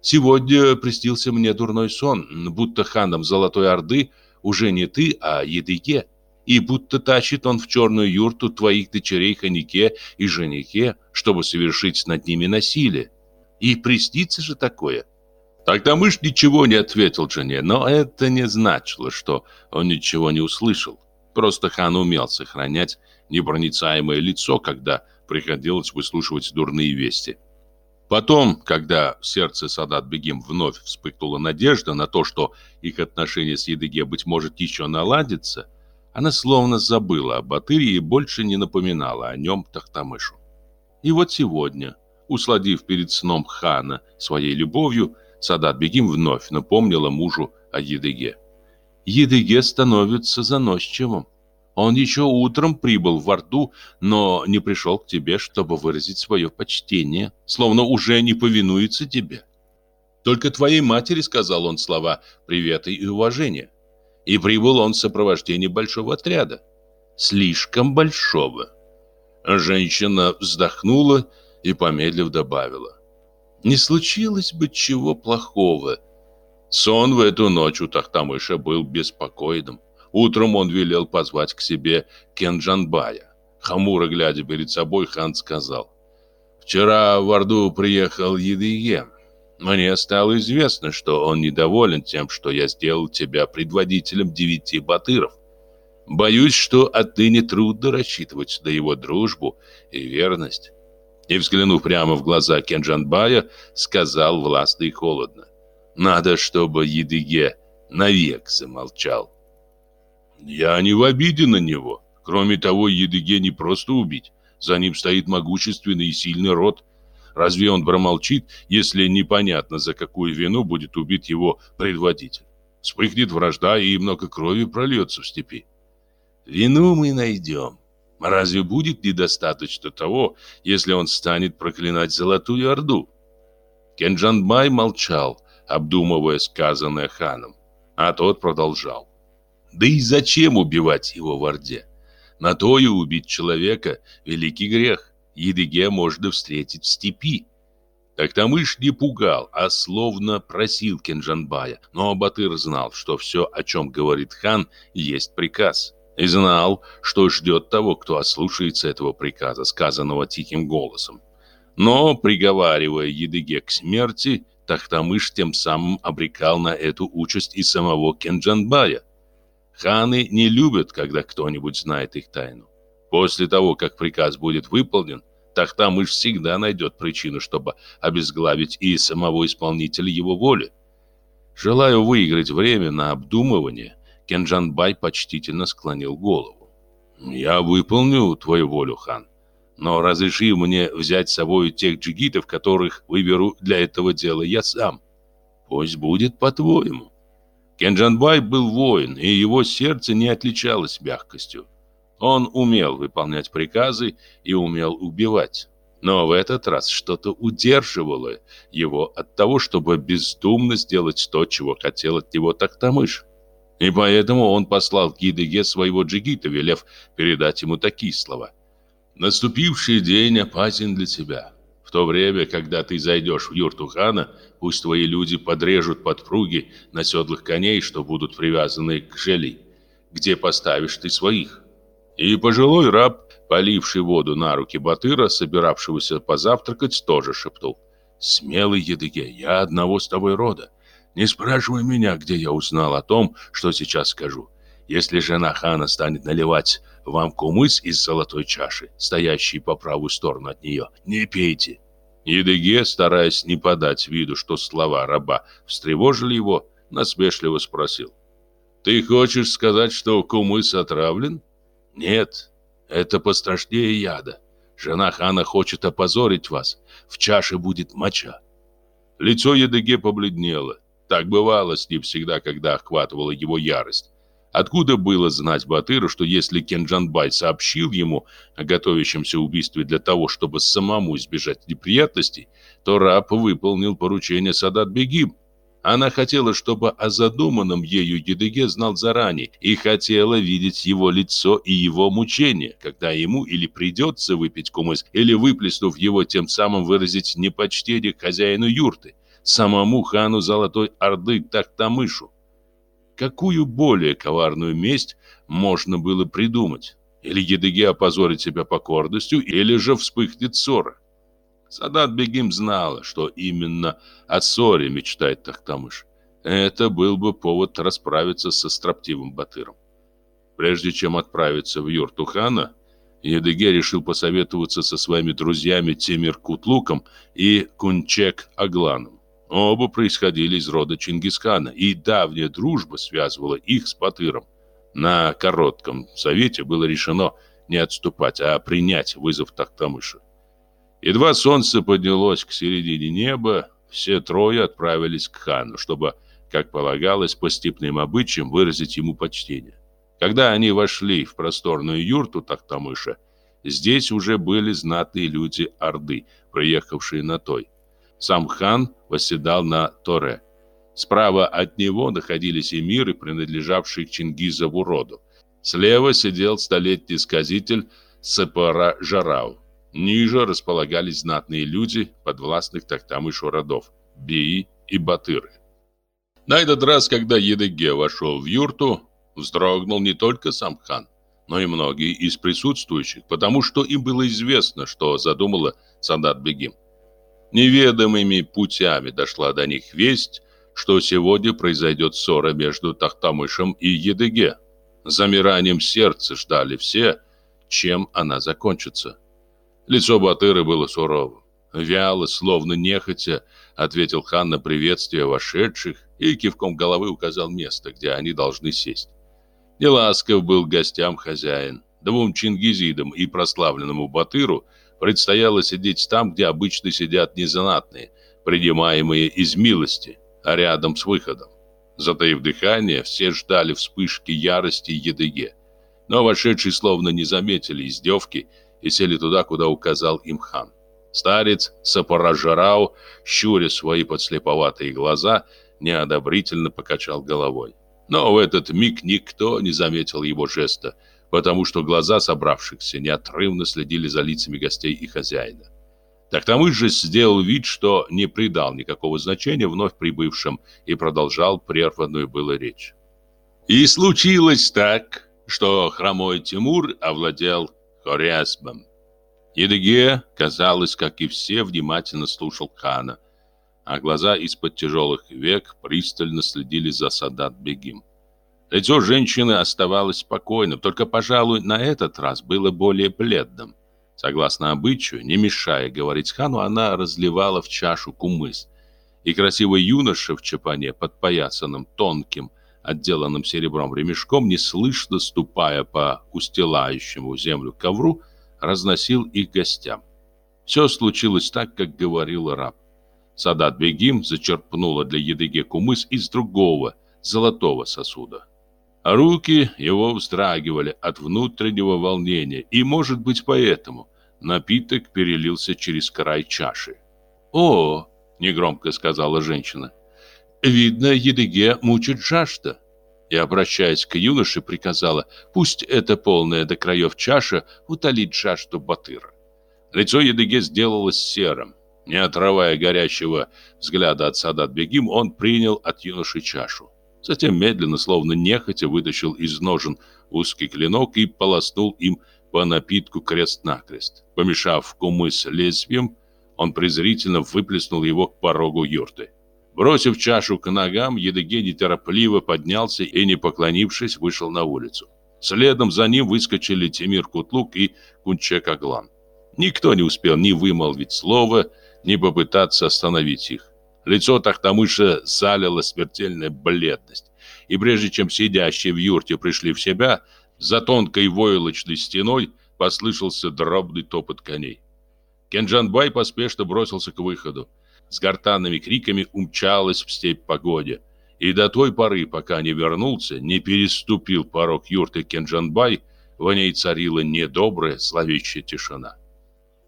«Сегодня престился мне дурной сон, будто ханом Золотой Орды уже не ты, а Едыке, и будто тащит он в черную юрту твоих дочерей Ханике и Женихе, чтобы совершить над ними насилие. И приснится же такое. Тогда мышь ничего не ответил жене, но это не значило, что он ничего не услышал. Просто хан умел сохранять непроницаемое лицо, когда приходилось выслушивать дурные вести. Потом, когда в сердце Садат Бегим вновь вспыхнула надежда на то, что их отношения с Едыге, быть может, еще наладятся, она словно забыла об Батыре и больше не напоминала о нем Тахтамышу. И вот сегодня, Усладив перед сном хана своей любовью, Садат Бегим вновь напомнила мужу о Едыге. Едыге становится заносчивым. Он еще утром прибыл в Орду, но не пришел к тебе, чтобы выразить свое почтение, словно уже не повинуется тебе. Только твоей матери сказал он слова привета и уважения. И прибыл он в сопровождении большого отряда. Слишком большого. Женщина вздохнула и, помедлив, добавила. Не случилось бы чего плохого. Сон в эту ночь у Тахтамыша был беспокойным. Утром он велел позвать к себе Кенджанбая. Хамура, глядя перед собой, хан сказал. «Вчера в Орду приехал Едыге. Мне стало известно, что он недоволен тем, что я сделал тебя предводителем девяти батыров. Боюсь, что отныне трудно рассчитывать на его дружбу и верность». И, взглянув прямо в глаза Кенджанбая, сказал властно и холодно. «Надо, чтобы Едыге навек замолчал». Я не в обиде на него. Кроме того, Едыге не просто убить. За ним стоит могущественный и сильный род. Разве он промолчит, если непонятно, за какую вину будет убит его предводитель? Вспыхнет вражда, и много крови прольется в степи. Вину мы найдем. Разве будет недостаточно того, если он станет проклинать Золотую Орду? Кенджанбай молчал, обдумывая сказанное ханом, а тот продолжал. Да и зачем убивать его в Орде? На то и убить человека – великий грех. Едыге можно встретить в степи. Токтамыш не пугал, а словно просил Кенджанбая. Но Батыр знал, что все, о чем говорит хан, есть приказ. И знал, что ждет того, кто ослушается этого приказа, сказанного тихим голосом. Но, приговаривая Едыге к смерти, Тахтамыш тем самым обрекал на эту участь и самого Кенджанбая. Ханы не любят, когда кто-нибудь знает их тайну. После того, как приказ будет выполнен, Тахтамыш всегда найдет причину, чтобы обезглавить и самого исполнителя его воли. Желая выиграть время на обдумывание, Кенджанбай почтительно склонил голову. «Я выполню твою волю, хан, но разреши мне взять с собой тех джигитов, которых выберу для этого дела я сам. Пусть будет по-твоему». Кенджанбай был воин, и его сердце не отличалось мягкостью. Он умел выполнять приказы и умел убивать. Но в этот раз что-то удерживало его от того, чтобы бездумно сделать то, чего хотел от него Тахтамыш. И поэтому он послал к Гидыге своего джигита, велев передать ему такие слова. «Наступивший день опасен для тебя. В то время, когда ты зайдешь в юрту хана, пусть твои люди подрежут подпруги на седлах коней, что будут привязаны к жели, где поставишь ты своих. И пожилой раб, поливший воду на руки Батыра, собиравшегося позавтракать, тоже шептал. «Смелый Едыге, я одного с тобой рода. Не спрашивай меня, где я узнал о том, что сейчас скажу. Если жена хана станет наливать вам кумыс из золотой чаши, стоящей по правую сторону от нее. Не пейте. Едыге, стараясь не подать виду, что слова раба встревожили его, насмешливо спросил. «Ты хочешь сказать, что кумыс отравлен?» «Нет, это пострашнее яда. Жена хана хочет опозорить вас. В чаше будет моча». Лицо Едыге побледнело. Так бывало с ним всегда, когда охватывала его ярость. Откуда было знать Батыру, что если Кенджанбай сообщил ему о готовящемся убийстве для того, чтобы самому избежать неприятностей, то раб выполнил поручение Садат-Бегим. Она хотела, чтобы о задуманном ею Едыге знал заранее и хотела видеть его лицо и его мучения, когда ему или придется выпить кумыс, или выплеснув его, тем самым выразить непочтение хозяину юрты, самому хану Золотой Орды Тахтамышу. Какую более коварную месть можно было придумать? Или Едыге опозорит себя покорностью, или же вспыхнет ссора. Садат Бегим знала, что именно о ссоре мечтает Тахтамыш. Это был бы повод расправиться со строптивым Батыром. Прежде чем отправиться в юрту хана, Едыге решил посоветоваться со своими друзьями Тимир Кутлуком и Кунчек Агланом. Оба происходили из рода Чингисхана, и давняя дружба связывала их с Батыром. На коротком совете было решено не отступать, а принять вызов Тахтамыша. Едва солнце поднялось к середине неба, все трое отправились к хану, чтобы, как полагалось, по степным обычаям выразить ему почтение. Когда они вошли в просторную юрту Тахтамыша, здесь уже были знатные люди Орды, приехавшие на той. Сам хан восседал на Торе. Справа от него находились эмиры, принадлежавшие к Чингизову роду. Слева сидел столетний сказитель Сапара Жарау. Ниже располагались знатные люди подвластных Тахтамышу родов – Бии и Батыры. На этот раз, когда Едыге вошел в юрту, вздрогнул не только сам хан, но и многие из присутствующих, потому что им было известно, что задумала Садат Бегим. Неведомыми путями дошла до них весть, что сегодня произойдет ссора между Тахтамышем и Едыге. Замиранием сердца ждали все, чем она закончится. Лицо Батыры было суровым. Вяло, словно нехотя, ответил хан на приветствие вошедших и кивком головы указал место, где они должны сесть. Неласков был гостям хозяин. Двум чингизидам и прославленному Батыру предстояло сидеть там, где обычно сидят незанатные, принимаемые из милости, а рядом с выходом. Затаив дыхание, все ждали вспышки ярости едыге. Но вошедшие словно не заметили издевки и сели туда, куда указал им хан. Старец Сапоражарау, щуря свои подслеповатые глаза, неодобрительно покачал головой. Но в этот миг никто не заметил его жеста, потому что глаза собравшихся неотрывно следили за лицами гостей и хозяина. Токтамыш же сделал вид, что не придал никакого значения вновь прибывшим и продолжал прерванную было речь. И случилось так, что хромой Тимур овладел Хорезбом. Едыге, казалось, как и все, внимательно слушал хана – а глаза из-под тяжелых век пристально следили за Садат-бегим. Лицо женщины оставалось спокойным, только, пожалуй, на этот раз было более бледным. Согласно обычаю, не мешая говорить хану, она разливала в чашу кумыс. И красивый юноша в чапане, подпоясанным тонким, отделанным серебром ремешком, неслышно ступая по устилающему землю ковру, разносил их гостям. Все случилось так, как говорил раб. Садат Бегим зачерпнула для Едыге кумыс из другого, золотого сосуда. А руки его вздрагивали от внутреннего волнения, и, может быть, поэтому напиток перелился через край чаши. «О!» — негромко сказала женщина. «Видно, Едыге мучит жажда». И, обращаясь к юноше, приказала, пусть эта полная до краев чаша утолит жажду Батыра. Лицо Едыге сделалось серым. Не отрывая горящего взгляда от Садат Бегим, он принял от юноши чашу. Затем медленно, словно нехотя, вытащил из ножен узкий клинок и полоснул им по напитку крест-накрест. Помешав кумыс лезвием, он презрительно выплеснул его к порогу юрты. Бросив чашу к ногам, Едыге неторопливо поднялся и, не поклонившись, вышел на улицу. Следом за ним выскочили Тимир Кутлук и Кунчек Аглан. Никто не успел ни вымолвить слова, ни попытаться остановить их. Лицо Тахтамыша залила смертельная бледность. И прежде чем сидящие в юрте пришли в себя, за тонкой войлочной стеной послышался дробный топот коней. Кенджанбай поспешно бросился к выходу. С гортанными криками умчалась в степь погоде. И до той поры, пока не вернулся, не переступил порог юрты Кенджанбай, в ней царила недобрая, зловещая тишина.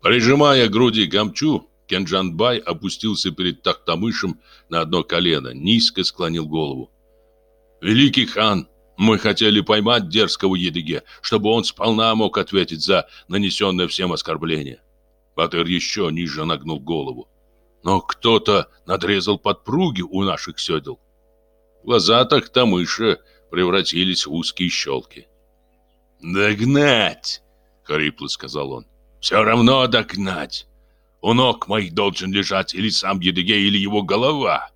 Прижимая к груди гамчу, Кенджанбай опустился перед Тахтамышем на одно колено, низко склонил голову. «Великий хан, мы хотели поймать дерзкого Едыге, чтобы он сполна мог ответить за нанесенное всем оскорбление». Батыр еще ниже нагнул голову. «Но кто-то надрезал подпруги у наших седел». Глаза Тахтамыша превратились в узкие щелки. «Догнать!» — хрипло сказал он. Все равно догнать. У ног моих должен лежать или сам Едыге, или его голова.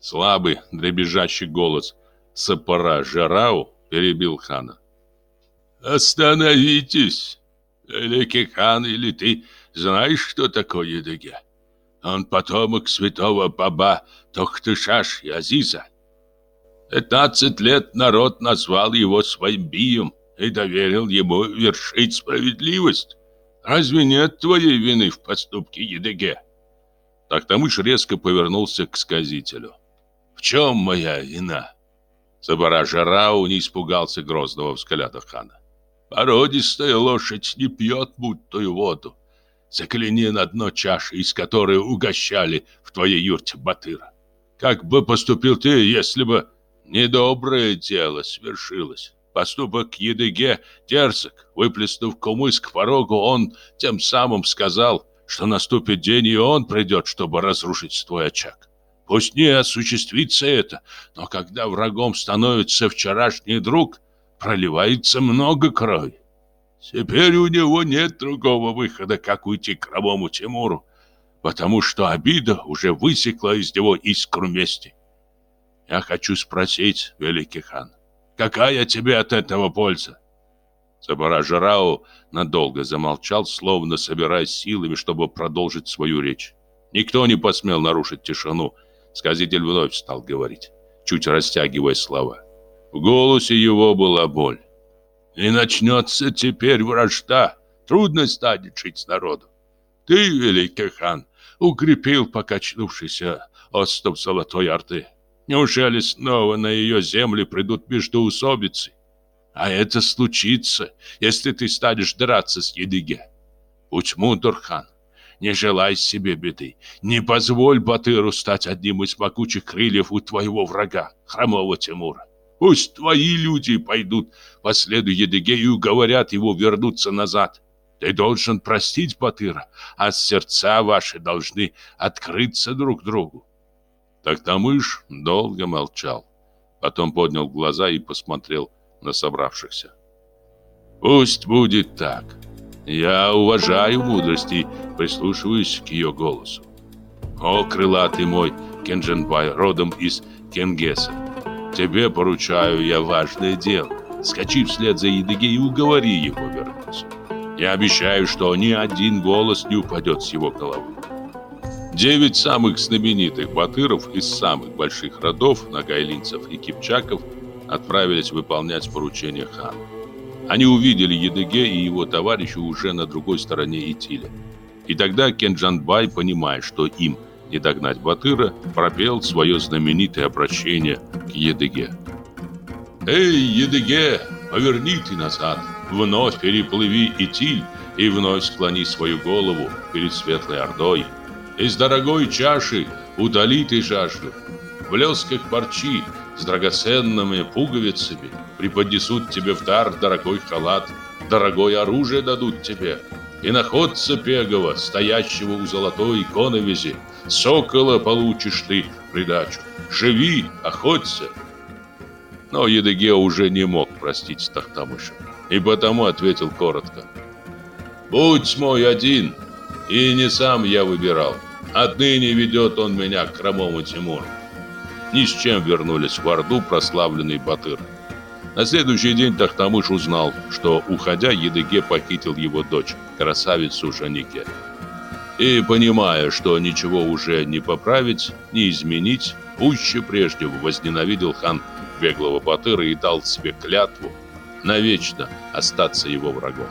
Слабый, дребезжащий голос Сапора Жарау перебил хана. «Остановитесь! Великий хан, или ты знаешь, что такое Едыге? Он потомок святого Баба Тохтышаш и Азиза. Пятнадцать лет народ назвал его своим бием и доверил ему вершить справедливость. Разве нет твоей вины в поступке Едыге?» Токтамыш резко повернулся к сказителю. «В чем моя вина?» Сабара Жарау не испугался грозного взгляда хана. «Породистая лошадь не пьет мутную воду. Закляни на дно чаши, из которой угощали в твоей юрте Батыра. Как бы поступил ты, если бы недоброе дело свершилось?» Поступок Едыге дерзок. Выплеснув кумыс к порогу, он тем самым сказал, что наступит день, и он придет, чтобы разрушить твой очаг. Пусть не осуществится это, но когда врагом становится вчерашний друг, проливается много крови. Теперь у него нет другого выхода, как уйти к рабому Тимуру, потому что обида уже высекла из него искру мести. Я хочу спросить, великий хан, Какая тебе от этого польза? Сабара Жарау надолго замолчал, словно собираясь силами, чтобы продолжить свою речь. Никто не посмел нарушить тишину. Сказитель вновь стал говорить, чуть растягивая слова. В голосе его была боль. «И начнется теперь вражда. Трудно станет жить с народом. Ты, великий хан, укрепил покачнувшийся остов Золотой Орды. Неужели снова на ее земли придут междоусобицы? А это случится, если ты станешь драться с Едыге. Будь мудр, хан. Не желай себе беды. Не позволь Батыру стать одним из могучих крыльев у твоего врага, хромого Тимура. Пусть твои люди пойдут по следу Едыге и уговорят его вернуться назад. Ты должен простить Батыра, а сердца ваши должны открыться друг другу. Токтамыш долго молчал. Потом поднял глаза и посмотрел на собравшихся. «Пусть будет так. Я уважаю мудрость и прислушиваюсь к ее голосу. О, крылатый мой Кендженбай, родом из Кенгеса, тебе поручаю я важное дело. Скачи вслед за Едыге и уговори его вернуться. Я обещаю, что ни один голос не упадет с его головы. Девять самых знаменитых батыров из самых больших родов, нагайлинцев и кипчаков, отправились выполнять поручение хана. Они увидели Едыге и его товарища уже на другой стороне Итиля. И тогда Кенджанбай, понимая, что им не догнать Батыра, пропел свое знаменитое обращение к Едыге. «Эй, Едыге, поверни ты назад, вновь переплыви Итиль и вновь склони свою голову перед Светлой Ордой, из дорогой чаши удали ты жажду. В лесках парчи с драгоценными пуговицами преподнесут тебе в дар дорогой халат, дорогое оружие дадут тебе. И находца пегого, стоящего у золотой иконовизи, сокола получишь ты придачу. Живи, охоться. Но Едыге уже не мог простить Тахтамыша, и потому ответил коротко. «Будь мой один, и не сам я выбирал. Отныне ведет он меня к хромому Тимуру. Ни с чем вернулись в Орду прославленный Батыр. На следующий день Тахтамыш узнал, что, уходя, Едыге похитил его дочь, красавицу Жанике. И, понимая, что ничего уже не поправить, не изменить, пуще прежде возненавидел хан беглого Батыра и дал себе клятву навечно остаться его врагом.